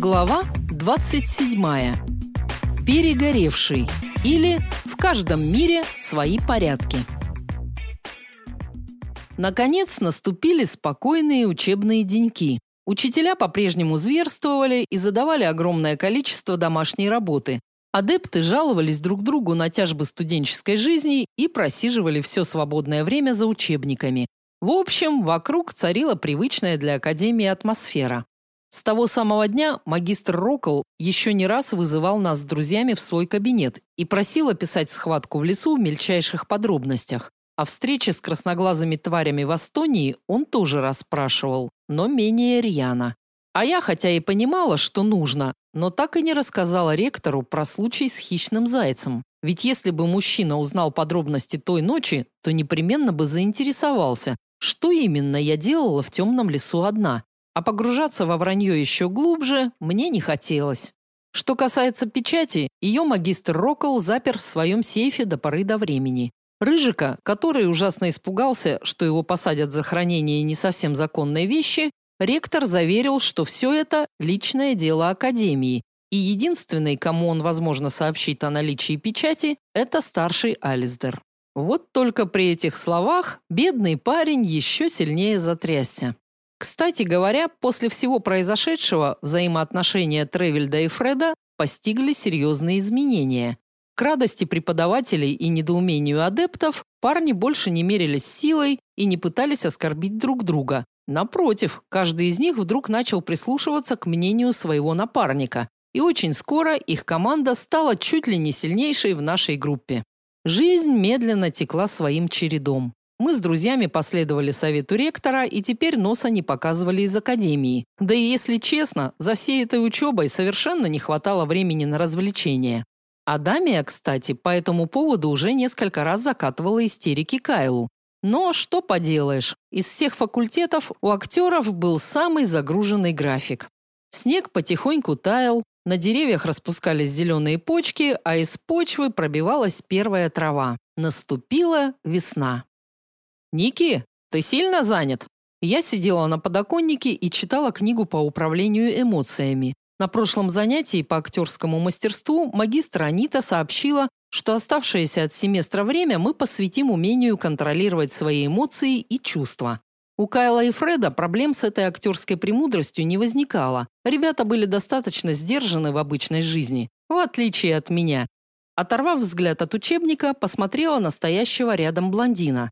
Глава 27. Перегоревший или в каждом мире свои порядки. Наконец наступили спокойные учебные деньки. Учителя по-прежнему зверствовали и задавали огромное количество домашней работы. Адепты жаловались друг другу на тяжбы студенческой жизни и просиживали все свободное время за учебниками. В общем, вокруг царила привычная для академии атмосфера. С того самого дня магистр Рокл еще не раз вызывал нас с друзьями в свой кабинет и просил описать схватку в лесу в мельчайших подробностях. О встрече с красноглазыми тварями в Астонии он тоже расспрашивал, но менее рьяно. А я, хотя и понимала, что нужно, но так и не рассказала ректору про случай с хищным зайцем. Ведь если бы мужчина узнал подробности той ночи, то непременно бы заинтересовался, что именно я делала в темном лесу одна а погружаться во вранье еще глубже мне не хотелось. Что касается печати, ее магистр Рокл запер в своем сейфе до поры до времени. Рыжика, который ужасно испугался, что его посадят за хранение не совсем законной вещи, ректор заверил, что все это личное дело академии, и единственный, кому он, возможно, сообщит о наличии печати, это старший Ализдер. Вот только при этих словах бедный парень еще сильнее затрясся. Кстати говоря, после всего произошедшего взаимоотношения Тревельда и Фреда постигли серьезные изменения. К радости преподавателей и недоумению адептов парни больше не мерились силой и не пытались оскорбить друг друга. Напротив, каждый из них вдруг начал прислушиваться к мнению своего напарника, и очень скоро их команда стала чуть ли не сильнейшей в нашей группе. Жизнь медленно текла своим чередом. Мы с друзьями последовали совету ректора и теперь носа не показывали из академии. Да и если честно, за всей этой учебой совершенно не хватало времени на развлечения. Адамия, кстати, по этому поводу уже несколько раз закатывала истерики Кайлу. Но что поделаешь, из всех факультетов у актеров был самый загруженный график. Снег потихоньку таял, на деревьях распускались зеленые почки, а из почвы пробивалась первая трава. Наступила весна. Ники, ты сильно занят? Я сидела на подоконнике и читала книгу по управлению эмоциями. На прошлом занятии по актерскому мастерству магистр Анита сообщила, что оставшееся от семестра время мы посвятим умению контролировать свои эмоции и чувства. У Кайла и Фреда проблем с этой актерской премудростью не возникало. Ребята были достаточно сдержаны в обычной жизни, в отличие от меня. Оторвав взгляд от учебника, посмотрела на стоящего рядом блондина.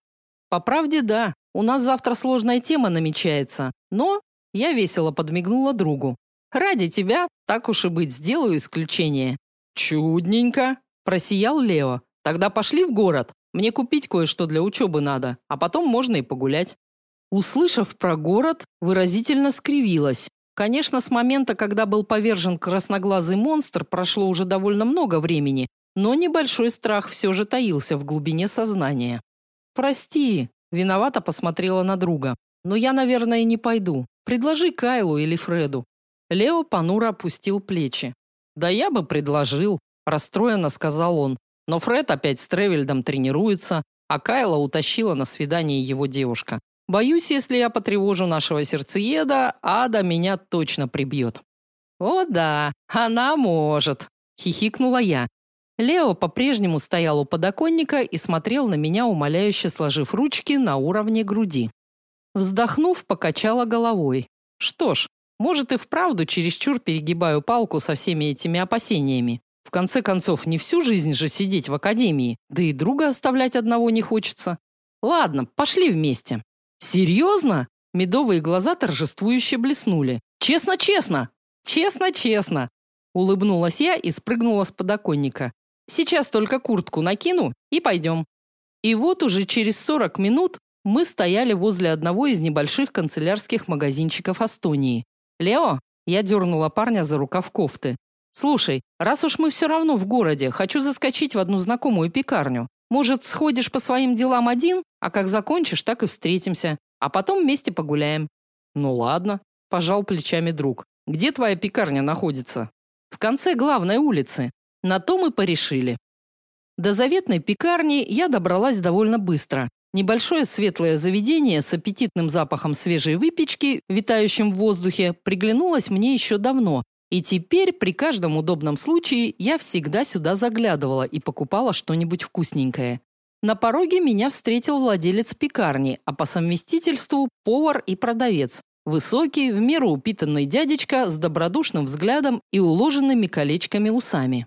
По правде, да. У нас завтра сложная тема намечается. Но я весело подмигнула другу. Ради тебя, так уж и быть, сделаю исключение. Чудненько, просиял Лео. Тогда пошли в город. Мне купить кое-что для учебы надо, а потом можно и погулять. Услышав про город, выразительно скривилась. Конечно, с момента, когда был повержен красноглазый монстр, прошло уже довольно много времени, но небольшой страх все же таился в глубине сознания. Прости, виновато посмотрела на друга. Но я, наверное, не пойду. Предложи Кайлу или Фреду. Лео понуро опустил плечи. Да я бы предложил, расстроенно сказал он. Но Фред опять с Тревельдом тренируется, а Кайла утащила на свидание его девушка. Боюсь, если я потревожу нашего сердцееда, Ада меня точно прибьет». «О да, она может», хихикнула я. Лео по-прежнему стоял у подоконника и смотрел на меня умоляюще сложив ручки на уровне груди. Вздохнув, покачала головой. Что ж, может и вправду чересчур перегибаю палку со всеми этими опасениями. В конце концов, не всю жизнь же сидеть в академии, да и друга оставлять одного не хочется. Ладно, пошли вместе. Серьезно? Медовые глаза торжествующе блеснули. Честно, честно. Честно, честно. Улыбнулась я и спрыгнула с подоконника. Сейчас только куртку накину и пойдем». И вот уже через 40 минут мы стояли возле одного из небольших канцелярских магазинчиков Астонии. «Лео?» Я дернула парня за рукав кофты. «Слушай, раз уж мы все равно в городе, хочу заскочить в одну знакомую пекарню. Может, сходишь по своим делам один, а как закончишь, так и встретимся. А потом вместе погуляем». «Ну ладно», – пожал плечами друг. «Где твоя пекарня находится?» «В конце главной улицы. На то мы порешили. До заветной пекарни я добралась довольно быстро. Небольшое светлое заведение с аппетитным запахом свежей выпечки, витающим в воздухе, приглянулось мне еще давно, И теперь при каждом удобном случае я всегда сюда заглядывала и покупала что-нибудь вкусненькое. На пороге меня встретил владелец пекарни, а по совместительству повар и продавец. Высокий, в меру упитанный дядечка с добродушным взглядом и уложенными колечками усами.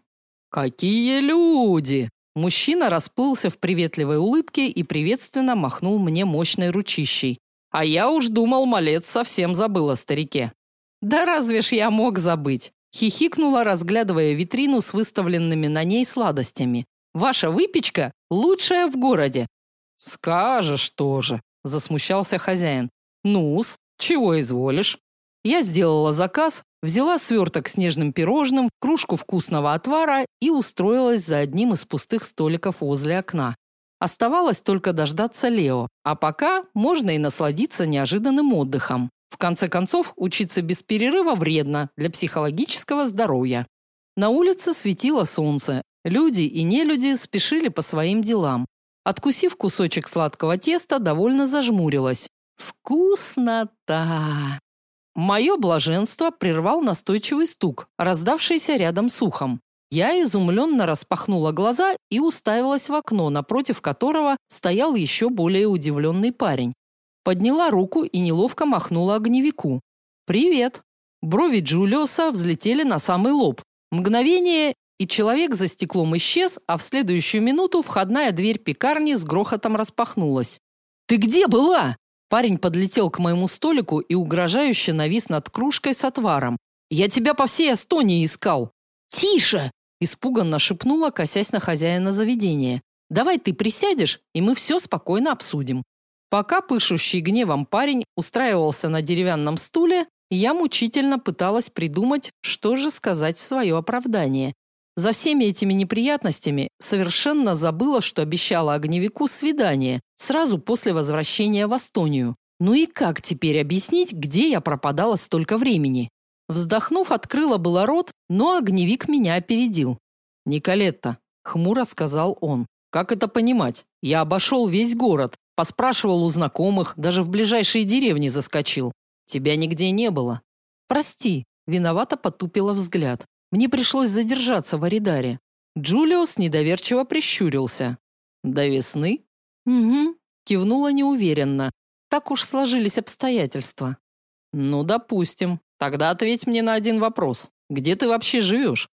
Какие люди! Мужчина расплылся в приветливой улыбке и приветственно махнул мне мощной ручищей. А я уж думал, малец совсем забыл о старике. Да разве ж я мог забыть? Хихикнула, разглядывая витрину с выставленными на ней сладостями. Ваша выпечка лучшая в городе. Скажешь тоже, засмущался хозяин. Нус, чего изволишь? Я сделала заказ, взяла сверток с нежным пирожным, кружку вкусного отвара и устроилась за одним из пустых столиков возле окна. Оставалось только дождаться Лео, а пока можно и насладиться неожиданным отдыхом. В конце концов, учиться без перерыва вредно для психологического здоровья. На улице светило солнце. Люди и нелюди спешили по своим делам. Откусив кусочек сладкого теста, довольно зажмурилась. Вкуснота. Мое блаженство прервал настойчивый стук, раздавшийся рядом с ухом. Я изумленно распахнула глаза и уставилась в окно, напротив которого стоял еще более удивленный парень. Подняла руку и неловко махнула огневику. «Привет!» Брови Джулиоса взлетели на самый лоб. Мгновение, и человек за стеклом исчез, а в следующую минуту входная дверь пекарни с грохотом распахнулась. «Ты где была?» Парень подлетел к моему столику и угрожающе навис над кружкой с отваром. «Я тебя по всей Эстонии искал!» «Тише!» испуганно шепнула, косясь на хозяина заведения. Давай ты присядешь, и мы все спокойно обсудим. Пока пышущий гневом парень устраивался на деревянном стуле, я мучительно пыталась придумать, что же сказать в свое оправдание. За всеми этими неприятностями совершенно забыла, что обещала огневику свидание сразу после возвращения в Эстонию. Ну и как теперь объяснить, где я пропадала столько времени? Вздохнув, открыла было рот, но огневик меня опередил. «Николетта», – хмуро сказал он, – «как это понимать? Я обошел весь город, поспрашивал у знакомых, даже в ближайшие деревни заскочил. Тебя нигде не было». «Прости», – виновато потупила взгляд. «Мне пришлось задержаться в Аридаре». Джулиус недоверчиво прищурился. «До весны?» «Угу», – кивнула неуверенно. «Так уж сложились обстоятельства». «Ну, допустим», Тогда ответь мне на один вопрос. Где ты вообще живешь?»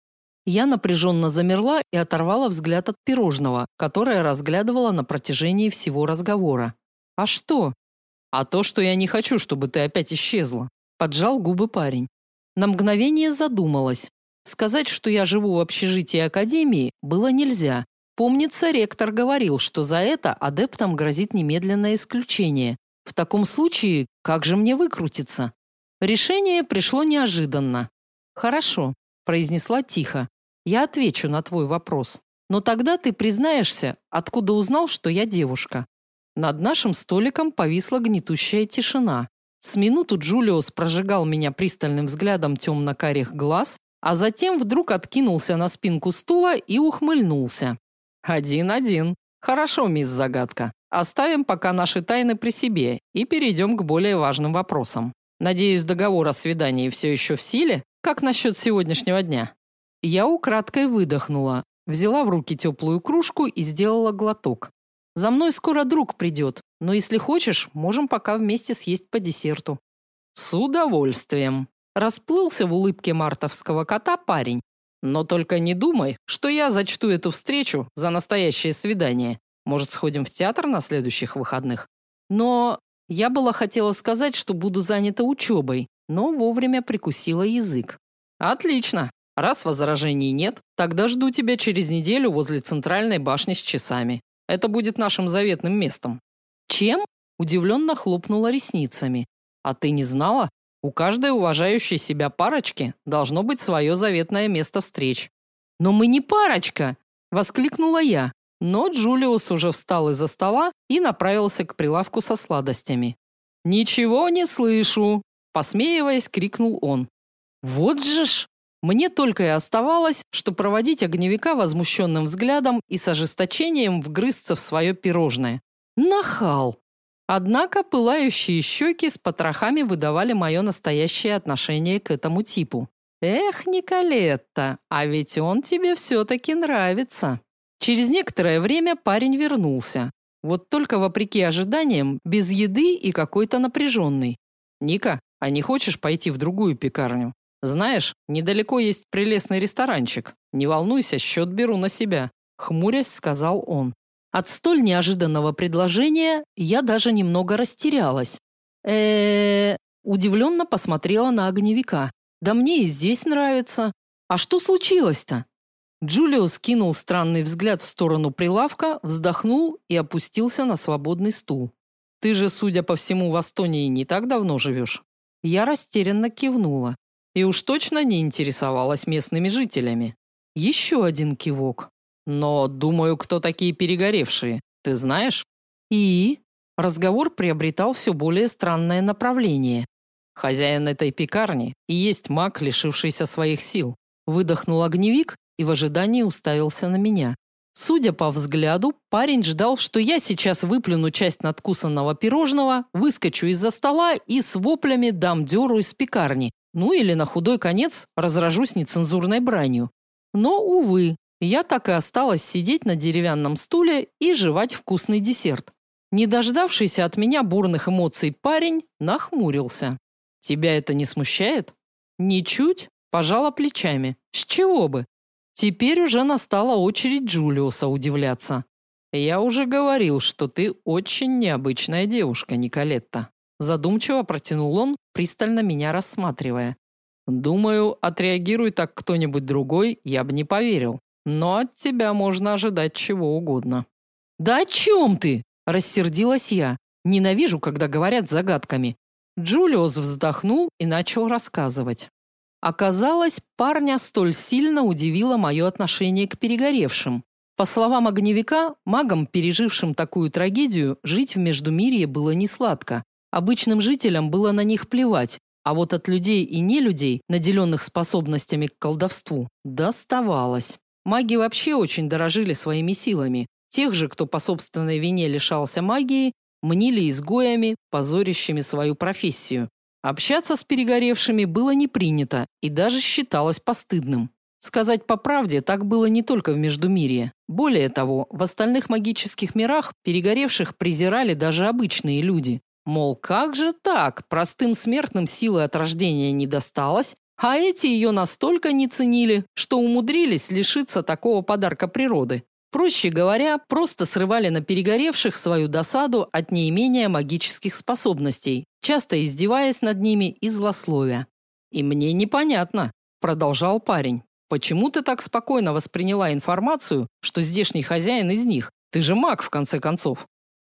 Я напряженно замерла и оторвала взгляд от пирожного, которое разглядывала на протяжении всего разговора. «А что?» «А то, что я не хочу, чтобы ты опять исчезла», – поджал губы парень. На мгновение задумалась. Сказать, что я живу в общежитии академии, было нельзя. Помнится, ректор говорил, что за это адептам грозит немедленное исключение. В таком случае, как же мне выкрутиться? Решение пришло неожиданно. Хорошо, произнесла тихо. Я отвечу на твой вопрос. Но тогда ты признаешься, откуда узнал, что я девушка. Над нашим столиком повисла гнетущая тишина. С минуту Джулиус прожигал меня пристальным взглядом темно-карих глаз, а затем вдруг откинулся на спинку стула и ухмыльнулся. Один-один. Хорошо, мисс Загадка. Оставим пока наши тайны при себе и перейдем к более важным вопросам. Надеюсь, договор о свидании все еще в силе? Как насчет сегодняшнего дня? Я украдкой выдохнула, взяла в руки теплую кружку и сделала глоток. За мной скоро друг придет, но если хочешь, можем пока вместе съесть по десерту. С удовольствием. Расплылся в улыбке мартовского кота парень. Но только не думай, что я зачту эту встречу за настоящее свидание. Может, сходим в театр на следующих выходных? Но я была хотела сказать, что буду занята учебой, но вовремя прикусила язык. Отлично. Раз возражений нет, тогда жду тебя через неделю возле центральной башни с часами. Это будет нашим заветным местом. Чем? Удивленно хлопнула ресницами. А ты не знала? У каждой уважающей себя парочки должно быть свое заветное место встреч. Но мы не парочка, воскликнула я. Но Джулиус уже встал из-за стола и направился к прилавку со сладостями. «Ничего не слышу!» – посмеиваясь, крикнул он. «Вот же ж!» Мне только и оставалось, что проводить огневика возмущенным взглядом и с ожесточением вгрызться в свое пирожное. Нахал! Однако пылающие щеки с потрохами выдавали мое настоящее отношение к этому типу. Эх, Николетта, а ведь он тебе все таки нравится. Через некоторое время парень вернулся. Вот только вопреки ожиданиям, без еды и какой-то напряженный. Ника, а не хочешь пойти в другую пекарню? Знаешь, недалеко есть прелестный ресторанчик. Не волнуйся, счет беру на себя, хмурясь сказал он. От столь неожиданного предложения я даже немного растерялась. Э, удивленно посмотрела на огневика. Да мне и здесь нравится. А что случилось-то? Джулио скинул странный взгляд в сторону прилавка, вздохнул и опустился на свободный стул. Ты же, судя по всему, в Астонии не так давно живешь?» Я растерянно кивнула и уж точно не интересовалась местными жителями. Еще один кивок. Но, думаю, кто такие перегоревшие? Ты знаешь? И разговор приобретал все более странное направление. Хозяин этой пекарни и есть маг, лишившийся своих сил. Выдохнул огневик и в ожидании уставился на меня. Судя по взгляду, парень ждал, что я сейчас выплюну часть надкусанного пирожного, выскочу из-за стола и с воплями дам дёру из пекарни. Ну или на худой конец разражусь нецензурной бранью. Но увы, я так и осталась сидеть на деревянном стуле и жевать вкусный десерт. Не дождавшийся от меня бурных эмоций парень нахмурился. Тебя это не смущает? Ничуть, пожала плечами. С чего бы? Теперь уже настала очередь Джулиуса удивляться. Я уже говорил, что ты очень необычная девушка, Николетта. Задумчиво протянул он, пристально меня рассматривая. Думаю, отреагируй так кто-нибудь другой, я бы не поверил. Но от тебя можно ожидать чего угодно. Да о чем ты? рассердилась я. Ненавижу, когда говорят загадками. Джулиус вздохнул и начал рассказывать. Оказалось, парня столь сильно удивило мое отношение к перегоревшим. По словам огневика, магам, пережившим такую трагедию, жить в Междумирье было несладко. Обычным жителям было на них плевать, а вот от людей и нелюдей, наделенных способностями к колдовству, доставалось. Маги вообще очень дорожили своими силами. Тех же, кто по собственной вине лишался магии, мнили изгоями, позорящими свою профессию. Общаться с перегоревшими было не принято и даже считалось постыдным. Сказать по правде, так было не только в Междумирье. Более того, в остальных магических мирах перегоревших презирали даже обычные люди. Мол, как же так? Простым смертным силы от рождения не досталось, а эти ее настолько не ценили, что умудрились лишиться такого подарка природы. Проще говоря, просто срывали на перегоревших свою досаду от неимения магических способностей, часто издеваясь над ними и злословя. И мне непонятно, продолжал парень. Почему ты так спокойно восприняла информацию, что здешний хозяин из них? Ты же маг в конце концов.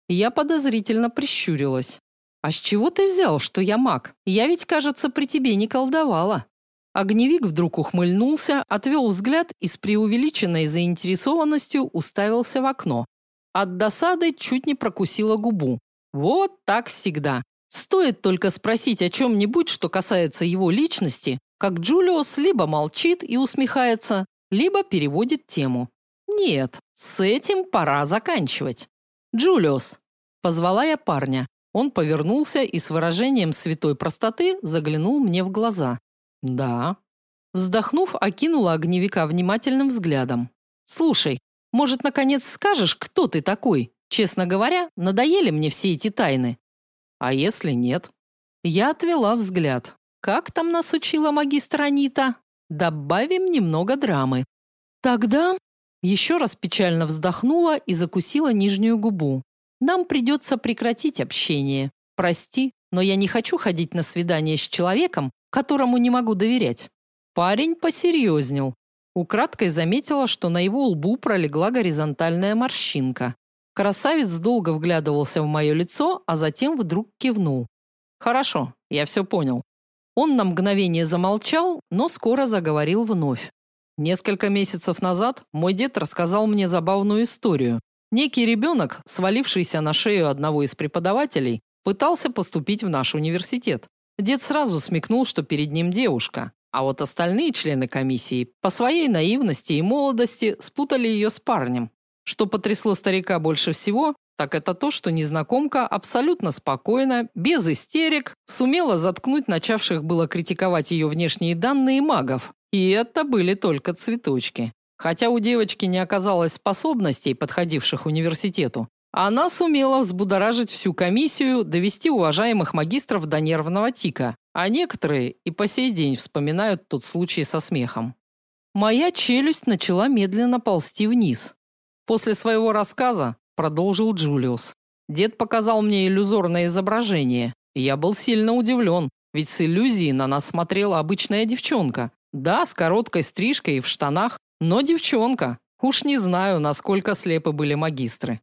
Я подозрительно прищурилась. А с чего ты взял, что я маг? Я ведь, кажется, при тебе не колдовала. Огневик вдруг ухмыльнулся, отвел взгляд и с преувеличенной заинтересованностью уставился в окно. От досады чуть не прокусила губу. Вот так всегда. Стоит только спросить о чем нибудь что касается его личности, как Джулиус либо молчит и усмехается, либо переводит тему. Нет, с этим пора заканчивать. Джулиус, позвала я парня. Он повернулся и с выражением святой простоты заглянул мне в глаза. Да. Вздохнув, окинула огневика внимательным взглядом. Слушай, может, наконец скажешь, кто ты такой? Честно говоря, надоели мне все эти тайны. А если нет? Я отвела взгляд. Как там нас учила магистр Анита? Добавим немного драмы. Тогда еще раз печально вздохнула и закусила нижнюю губу. Нам придется прекратить общение. Прости, но я не хочу ходить на свидание с человеком, которому не могу доверять. Парень посерьезнел. Украдкой заметила, что на его лбу пролегла горизонтальная морщинка. Красавец долго вглядывался в мое лицо, а затем вдруг кивнул. Хорошо, я все понял. Он на мгновение замолчал, но скоро заговорил вновь. Несколько месяцев назад мой дед рассказал мне забавную историю. Некий ребенок, свалившийся на шею одного из преподавателей, пытался поступить в наш университет. Дед сразу смекнул, что перед ним девушка, а вот остальные члены комиссии по своей наивности и молодости спутали ее с парнем. Что потрясло старика больше всего, так это то, что незнакомка абсолютно спокойно, без истерик, сумела заткнуть начавших было критиковать ее внешние данные магов. И это были только цветочки. Хотя у девочки не оказалось способностей, подходивших университету, она сумела взбудоражить всю комиссию, довести уважаемых магистров до нервного тика, а некоторые и по сей день вспоминают тот случай со смехом. Моя челюсть начала медленно ползти вниз. После своего рассказа продолжил Джулиус. Дед показал мне иллюзорное изображение, и я был сильно удивлен, ведь с иллюзией на нас смотрела обычная девчонка. Да, с короткой стрижкой и в штанах, но девчонка. Уж не знаю, насколько слепы были магистры.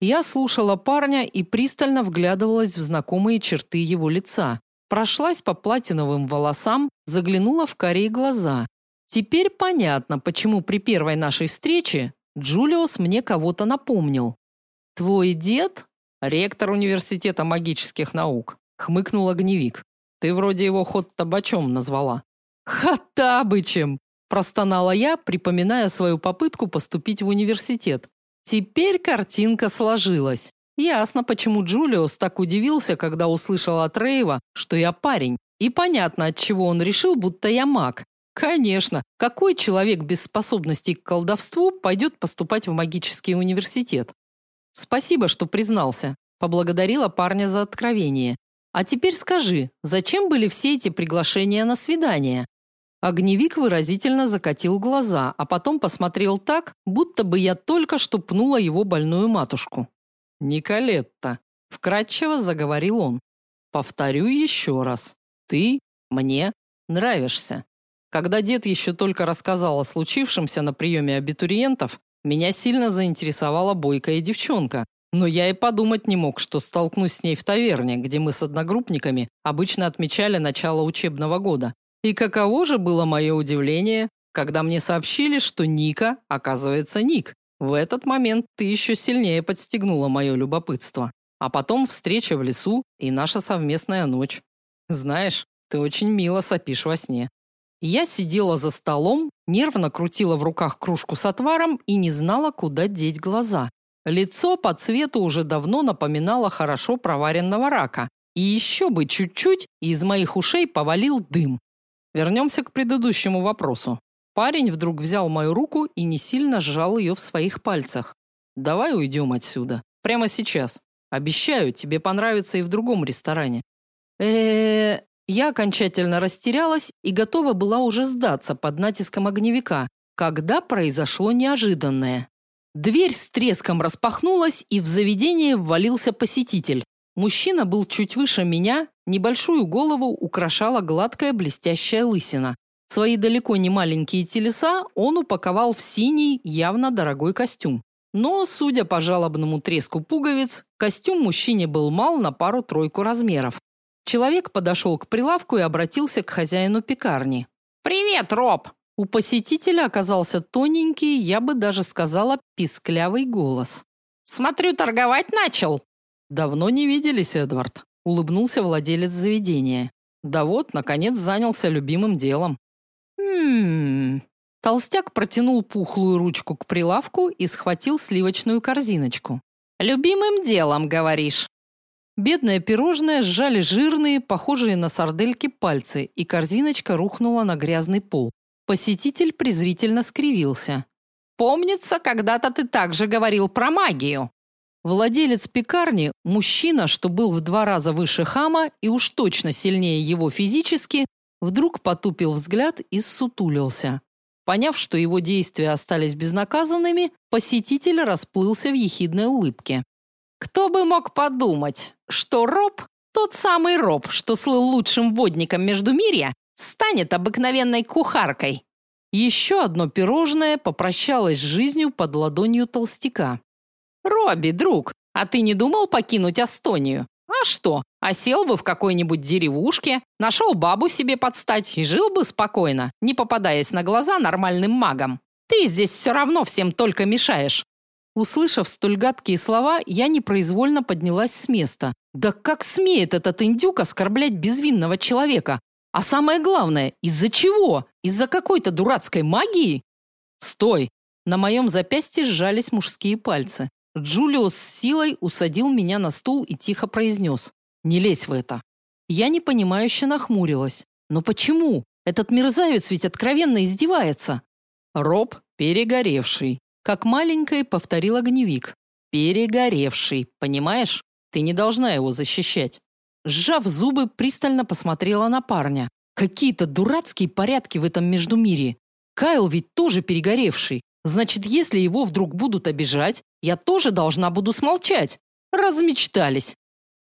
Я слушала парня и пристально вглядывалась в знакомые черты его лица. Прошлась по платиновым волосам, заглянула в карие глаза. Теперь понятно, почему при первой нашей встрече Джулиус мне кого-то напомнил. Твой дед ректор университета магических наук, хмыкнул огневик. Ты вроде его ход табачом назвала. Хаттабычем, простонала я, припоминая свою попытку поступить в университет. Теперь картинка сложилась. Ясно, почему Джулиус так удивился, когда услышал от Рейва, что я парень. И понятно, от чего он решил, будто я маг. Конечно, какой человек без способностей к колдовству пойдет поступать в магический университет? Спасибо, что признался, поблагодарила парня за откровение. А теперь скажи, зачем были все эти приглашения на свидание? Огневик выразительно закатил глаза, а потом посмотрел так, будто бы я только что пнула его больную матушку. Николетта, вкратчиво заговорил он. Повторю еще раз. Ты мне нравишься. Когда дед еще только рассказал о случившемся на приеме абитуриентов, меня сильно заинтересовала бойкая девчонка, но я и подумать не мог, что столкнусь с ней в таверне, где мы с одногруппниками обычно отмечали начало учебного года. И каково же было мое удивление, когда мне сообщили, что Ника, оказывается, Ник. В этот момент ты еще сильнее подстегнула мое любопытство. А потом встреча в лесу и наша совместная ночь. Знаешь, ты очень мило сопишь во сне. Я сидела за столом, нервно крутила в руках кружку с отваром и не знала, куда деть глаза. Лицо по цвету уже давно напоминало хорошо проваренного рака. И еще бы чуть-чуть, и из моих ушей повалил дым. Вернемся к предыдущему вопросу. Парень вдруг взял мою руку и не сильно сжал ее в своих пальцах. Давай уйдем отсюда. Прямо сейчас. Обещаю, тебе понравится и в другом ресторане. Э, -э я окончательно растерялась и готова была уже сдаться под натиском огневика, когда произошло неожиданное. Дверь с треском распахнулась, и в заведение ввалился посетитель. Мужчина был чуть выше меня, небольшую голову украшала гладкая блестящая лысина. Свои далеко не маленькие телеса он упаковал в синий, явно дорогой костюм. Но, судя по жалобному треску пуговиц, костюм мужчине был мал на пару-тройку размеров. Человек подошел к прилавку и обратился к хозяину пекарни. «Привет, Роб!» У посетителя оказался тоненький, я бы даже сказала, писклявый голос. «Смотрю, торговать начал!» Давно не виделись, Эдвард, улыбнулся владелец заведения. Да вот, наконец занялся любимым делом. Хм. Толстяк протянул пухлую ручку к прилавку и схватил сливочную корзиночку. Любимым делом, говоришь? Бедное пирожное сжали жирные, похожие на сардельки пальцы, и корзиночка рухнула на грязный пол. Посетитель презрительно скривился. Помнится, когда-то ты также говорил про магию. Владелец пекарни, мужчина, что был в два раза выше хама и уж точно сильнее его физически, вдруг потупил взгляд и ссутулился. Поняв, что его действия остались безнаказанными, посетитель расплылся в ехидной улыбке. Кто бы мог подумать, что Роб, тот самый Роб, что слыл лучшим водником Междумирья, станет обыкновенной кухаркой. Еще одно пирожное попрощалось с жизнью под ладонью толстяка. Робби, друг, а ты не думал покинуть Астонию? А что? Осел бы в какой-нибудь деревушке, нашел бабу себе подстать и жил бы спокойно, не попадаясь на глаза нормальным магам. Ты здесь все равно всем только мешаешь. Услышав столь гадкие слова, я непроизвольно поднялась с места. Да как смеет этот индюк оскорблять безвинного человека? А самое главное, из-за чего? Из-за какой-то дурацкой магии? Стой! На моем запястье сжались мужские пальцы. Джулиус с силой усадил меня на стул и тихо произнес: "Не лезь в это". Я непонимающе нахмурилась. "Но почему? Этот мерзавец ведь откровенно издевается". Роб перегоревший, как маленькой повторил огневик. Перегоревший, понимаешь? Ты не должна его защищать. Сжав зубы, пристально посмотрела на парня. Какие-то дурацкие порядки в этом междумирье. Кайл ведь тоже перегоревший. Значит, если его вдруг будут обижать, я тоже должна буду смолчать. Размечтались.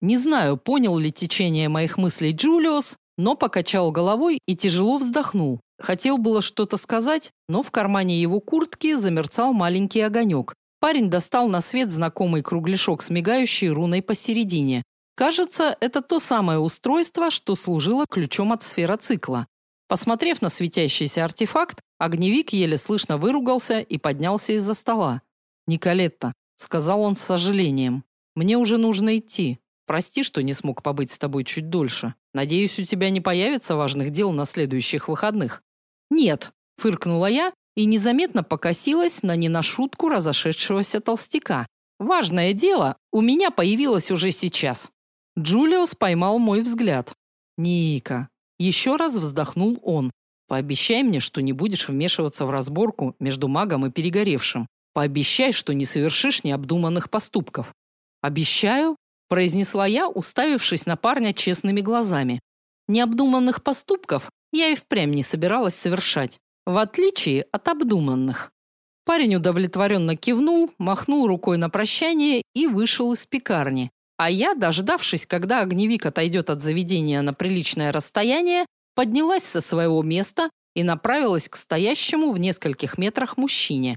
Не знаю, понял ли течение моих мыслей Джулиус, но покачал головой и тяжело вздохнул. Хотел было что-то сказать, но в кармане его куртки замерцал маленький огонек. Парень достал на свет знакомый кругляшок с мигающей руной посередине. Кажется, это то самое устройство, что служило ключом от сфероцикла. Посмотрев на светящийся артефакт, огневик еле слышно выругался и поднялся из-за стола. "Николетта", сказал он с сожалением. "Мне уже нужно идти. Прости, что не смог побыть с тобой чуть дольше. Надеюсь, у тебя не появится важных дел на следующих выходных". "Нет", фыркнула я и незаметно покосилась на не на шутку разошедшегося толстяка. "Важное дело у меня появилось уже сейчас". Джулиус поймал мой взгляд. "Ника", еще раз вздохнул он. Пообещай мне, что не будешь вмешиваться в разборку между магом и перегоревшим. Пообещай, что не совершишь необдуманных поступков. Обещаю, произнесла я, уставившись на парня честными глазами. Необдуманных поступков я и впрямь не собиралась совершать, в отличие от обдуманных. Парень удовлетворенно кивнул, махнул рукой на прощание и вышел из пекарни. А я, дождавшись, когда огневик отойдет от заведения на приличное расстояние, поднялась со своего места и направилась к стоящему в нескольких метрах мужчине.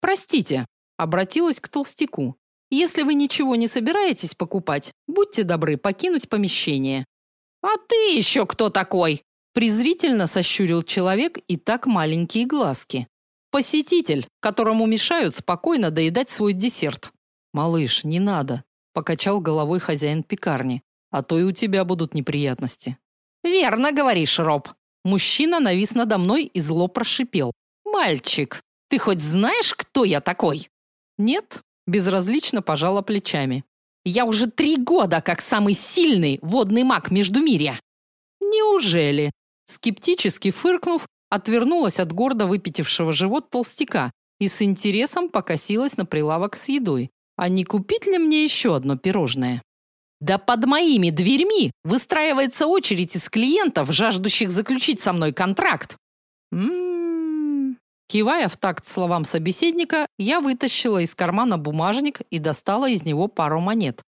Простите, обратилась к толстяку. Если вы ничего не собираетесь покупать, будьте добры покинуть помещение. А ты еще кто такой? презрительно сощурил человек и так маленькие глазки. Посетитель, которому мешают спокойно доедать свой десерт. Малыш, не надо, покачал головой хозяин пекарни. А то и у тебя будут неприятности. Верно говоришь, Роб. Мужчина навис надо мной и зло прошипел: "Мальчик, ты хоть знаешь, кто я такой?" "Нет", безразлично пожала плечами. "Я уже три года как самый сильный водный маг Междумирья". "Неужели?" скептически фыркнув, отвернулась от гордо выпятившего живот толстяка и с интересом покосилась на прилавок с едой. А не купить ли мне еще одно пирожное? Да под моими дверьми выстраивается очередь из клиентов, жаждущих заключить со мной контракт. М-м. Кивая в такт словам собеседника, я вытащила из кармана бумажник и достала из него пару монет.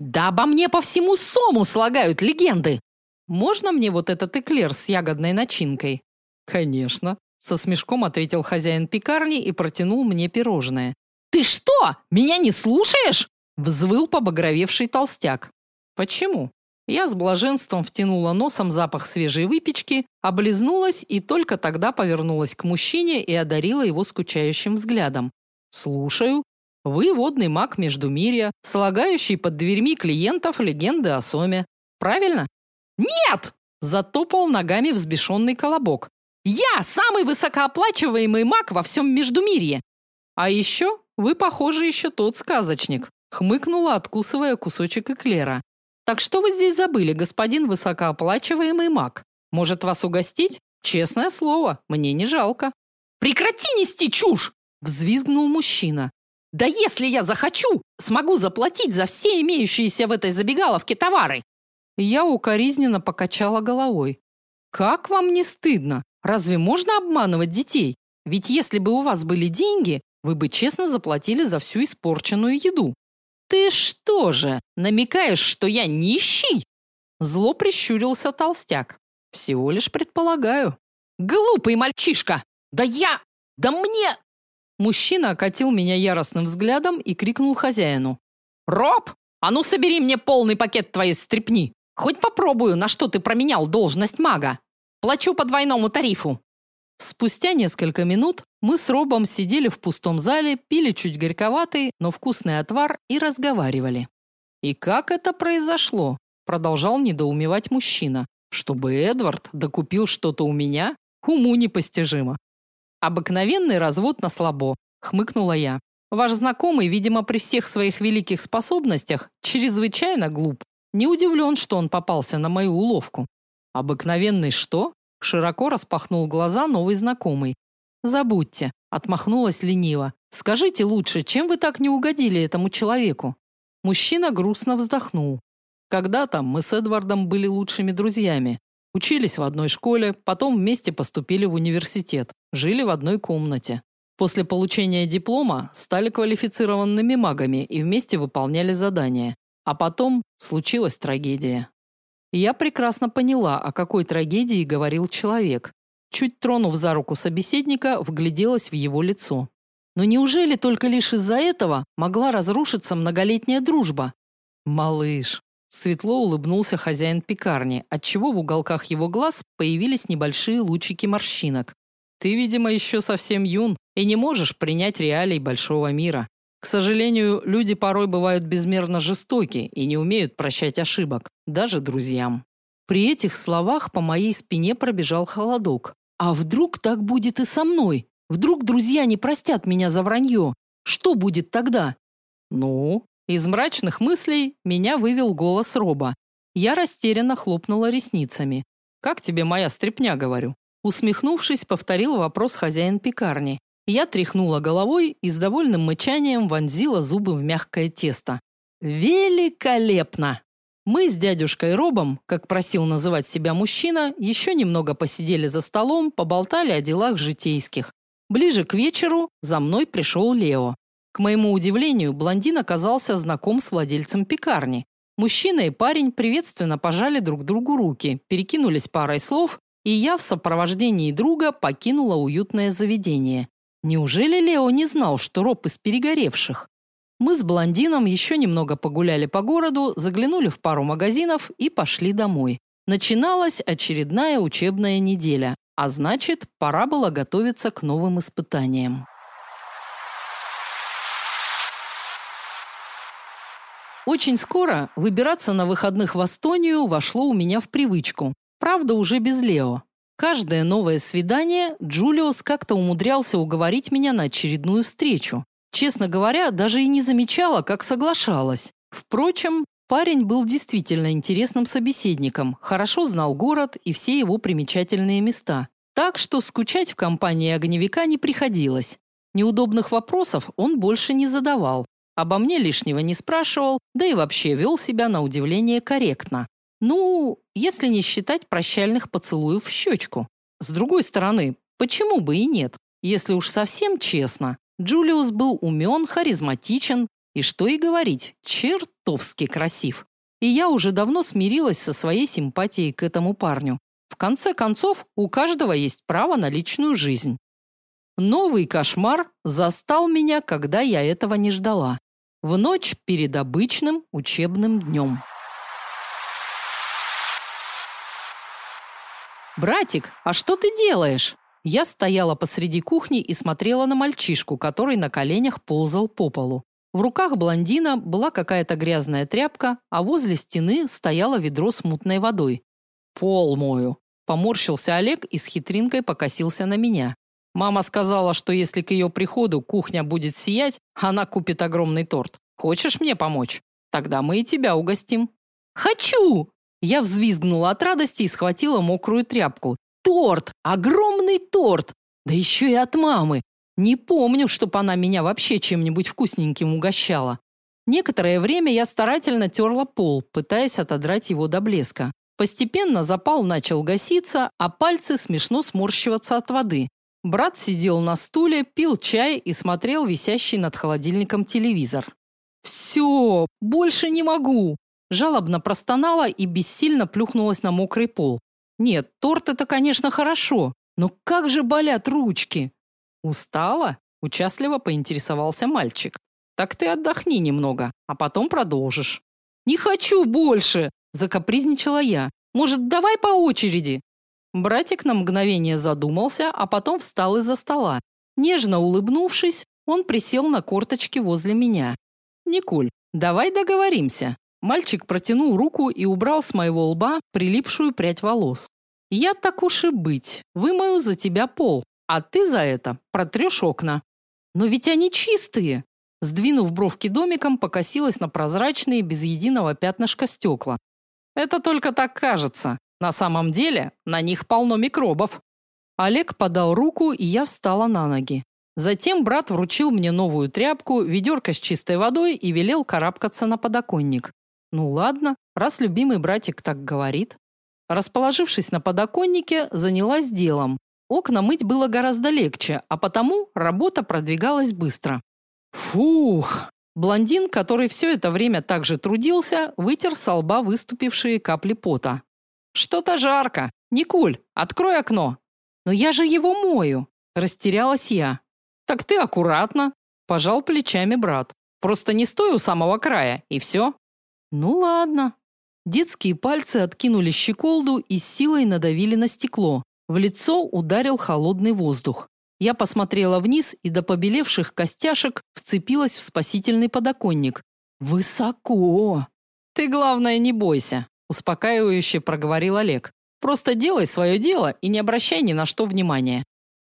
Да обо мне по всему сому слагают легенды. Можно мне вот этот эклер с ягодной начинкой? Конечно, со смешком ответил хозяин пекарни и протянул мне пирожное. Ты что, меня не слушаешь? взвыл побагровевший толстяк. Почему? Я с блаженством втянула носом запах свежей выпечки, облизнулась и только тогда повернулась к мужчине и одарила его скучающим взглядом. Слушаю. Вы водный маг Междумирья, слагающий под дверьми клиентов легенды о Соме. Правильно? Нет! Затопал ногами взбешенный колобок. Я самый высокооплачиваемый маг во всем Междумирье. А еще вы, похоже, еще тот сказочник, хмыкнула, откусывая кусочек эклера. Так что вы здесь забыли, господин высокооплачиваемый маг? Может, вас угостить? Честное слово, мне не жалко. Прекрати нести чушь, взвизгнул мужчина. Да если я захочу, смогу заплатить за все имеющиеся в этой забегаловке товары. Я укоризненно покачала головой. Как вам не стыдно? Разве можно обманывать детей? Ведь если бы у вас были деньги, вы бы честно заплатили за всю испорченную еду. Ты что же, намекаешь, что я нищий? Зло прищурился толстяк. Всего лишь предполагаю. Глупый мальчишка. Да я, да мне Мужчина окатил меня яростным взглядом и крикнул хозяину: "Роб, а ну собери мне полный пакет твоей стрепни. Хоть попробую, на что ты променял должность мага. Плачу по двойному тарифу". Спустя несколько минут мы с Робом сидели в пустом зале, пили чуть горьковатый, но вкусный отвар и разговаривали. И как это произошло? продолжал недоумевать мужчина. Чтобы Эдвард докупил что-то у меня, уму непостижимо. Обыкновенный развод на слабо, хмыкнула я. Ваш знакомый, видимо, при всех своих великих способностях, чрезвычайно глуп. Не удивлен, что он попался на мою уловку. Обыкновенный что? Широко распахнул глаза новый знакомый. Забудьте, отмахнулась лениво. Скажите лучше, чем вы так не угодили этому человеку? Мужчина грустно вздохнул. Когда-то мы с Эдвардом были лучшими друзьями. Учились в одной школе, потом вместе поступили в университет, жили в одной комнате. После получения диплома стали квалифицированными магами и вместе выполняли задания. А потом случилась трагедия. я прекрасно поняла, о какой трагедии говорил человек. Чуть тронув за руку собеседника, вгляделась в его лицо. Но неужели только лишь из-за этого могла разрушиться многолетняя дружба? Малыш, светло улыбнулся хозяин пекарни, отчего в уголках его глаз появились небольшие лучики морщинок. Ты, видимо, еще совсем юн и не можешь принять реалий большого мира. К сожалению, люди порой бывают безмерно жестоки и не умеют прощать ошибок, даже друзьям. При этих словах по моей спине пробежал холодок. А вдруг так будет и со мной? Вдруг друзья не простят меня за вранье? Что будет тогда? Ну, из мрачных мыслей меня вывел голос Роба. Я растерянно хлопнула ресницами. Как тебе моя стряпня, говорю? Усмехнувшись, повторил вопрос хозяин пекарни. Я тряхнула головой и с довольным мычанием вонзила зубы в мягкое тесто. Великолепно. Мы с дядюшкой Робом, как просил называть себя мужчина, еще немного посидели за столом, поболтали о делах житейских. Ближе к вечеру за мной пришел Лео. К моему удивлению, блондин оказался знаком с владельцем пекарни. Мужчина и парень приветственно пожали друг другу руки, перекинулись парой слов и я в сопровождении друга покинула уютное заведение. Неужели Лео не знал, что Роб из перегоревших? Мы с блондином еще немного погуляли по городу, заглянули в пару магазинов и пошли домой. Начиналась очередная учебная неделя, а значит, пора было готовиться к новым испытаниям. Очень скоро выбираться на выходных в Эстонию вошло у меня в привычку. Правда, уже без Лео. Каждое новое свидание Джулиус как-то умудрялся уговорить меня на очередную встречу. Честно говоря, даже и не замечала, как соглашалась. Впрочем, парень был действительно интересным собеседником, хорошо знал город и все его примечательные места. Так что скучать в компании огневика не приходилось. Неудобных вопросов он больше не задавал. Обо мне лишнего не спрашивал, да и вообще вел себя на удивление корректно. Ну, если не считать прощальных поцелуев в щечку. С другой стороны, почему бы и нет? Если уж совсем честно, Джулиус был умен, харизматичен и что и говорить, чертовски красив. И я уже давно смирилась со своей симпатией к этому парню. В конце концов, у каждого есть право на личную жизнь. Новый кошмар застал меня, когда я этого не ждала. В ночь перед обычным учебным днем. Братик, а что ты делаешь? Я стояла посреди кухни и смотрела на мальчишку, который на коленях ползал по полу. В руках блондина была какая-то грязная тряпка, а возле стены стояло ведро с мутной водой. Пол мою, поморщился Олег и с хитринкой покосился на меня. Мама сказала, что если к ее приходу кухня будет сиять, она купит огромный торт. Хочешь мне помочь? Тогда мы и тебя угостим. Хочу, я взвизгнула от радости и схватила мокрую тряпку. Торт! Огромный торт! Да еще и от мамы. Не помню, чтобы она меня вообще чем-нибудь вкусненьким угощала. Некоторое время я старательно терла пол, пытаясь отодрать его до блеска. Постепенно запал начал гаситься, а пальцы смешно сморщиваться от воды. Брат сидел на стуле, пил чай и смотрел висящий над холодильником телевизор. «Все, больше не могу!» Жалобно простонала и бессильно плюхнулась на мокрый пол. Нет, торт это, конечно, хорошо, но как же болят ручки. Устала? Участливо поинтересовался мальчик. Так ты отдохни немного, а потом продолжишь. Не хочу больше, закапризничала я. Может, давай по очереди? Братик на мгновение задумался, а потом встал из-за стола. Нежно улыбнувшись, он присел на корточки возле меня. Николь, давай договоримся. Мальчик протянул руку и убрал с моего лба прилипшую прядь волос. Я так уж и быть, вымою за тебя пол, а ты за это протрешь окна. Но ведь они чистые. Сдвинув бровки домиком, покосилась на прозрачные, без единого пятнышка стекла. Это только так кажется. На самом деле, на них полно микробов. Олег подал руку, и я встала на ноги. Затем брат вручил мне новую тряпку, ведерко с чистой водой и велел карабкаться на подоконник. Ну ладно, раз любимый братик так говорит. Расположившись на подоконнике, занялась делом. Окна мыть было гораздо легче, а потому работа продвигалась быстро. Фух. Блондин, который все это время также трудился, вытер с лба выступившие капли пота. Что-то жарко. Никуль, открой окно. Но я же его мою, растерялась я. Так ты аккуратно, пожал плечами брат. Просто не стой у самого края, и все. Ну ладно. Детские пальцы откинули щеколду и силой надавили на стекло. В лицо ударил холодный воздух. Я посмотрела вниз и до побелевших костяшек вцепилась в спасительный подоконник. Высоко. Ты главное не бойся, успокаивающе проговорил Олег. Просто делай свое дело и не обращай ни на что внимания.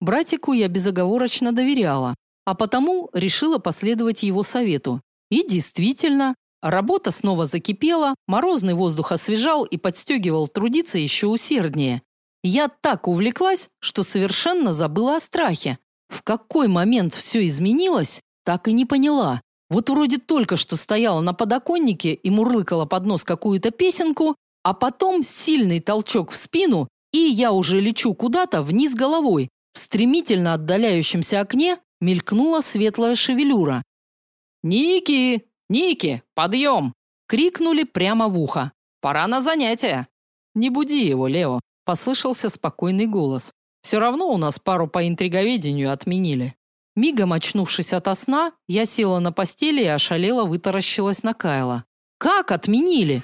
Братику я безоговорочно доверяла, а потому решила последовать его совету. И действительно, работа снова закипела, морозный воздух освежал и подстегивал трудиться еще усерднее. Я так увлеклась, что совершенно забыла о страхе. В какой момент все изменилось, так и не поняла. Вот вроде только что стояла на подоконнике и мурлыкала под нос какую-то песенку, а потом сильный толчок в спину, и я уже лечу куда-то вниз головой. В стремительно отдаляющемся окне мелькнула светлая шевелюра. «Ники! Ники! Подъем!» крикнули прямо в ухо. «Пора на занятия!» «Не буди его, Лео!» послышался спокойный голос. Все равно у нас пару по интриговедению отменили. Мигом очнувшись ото сна, я села на постели и ошалела вытаращилась на Кайла. Как отменили?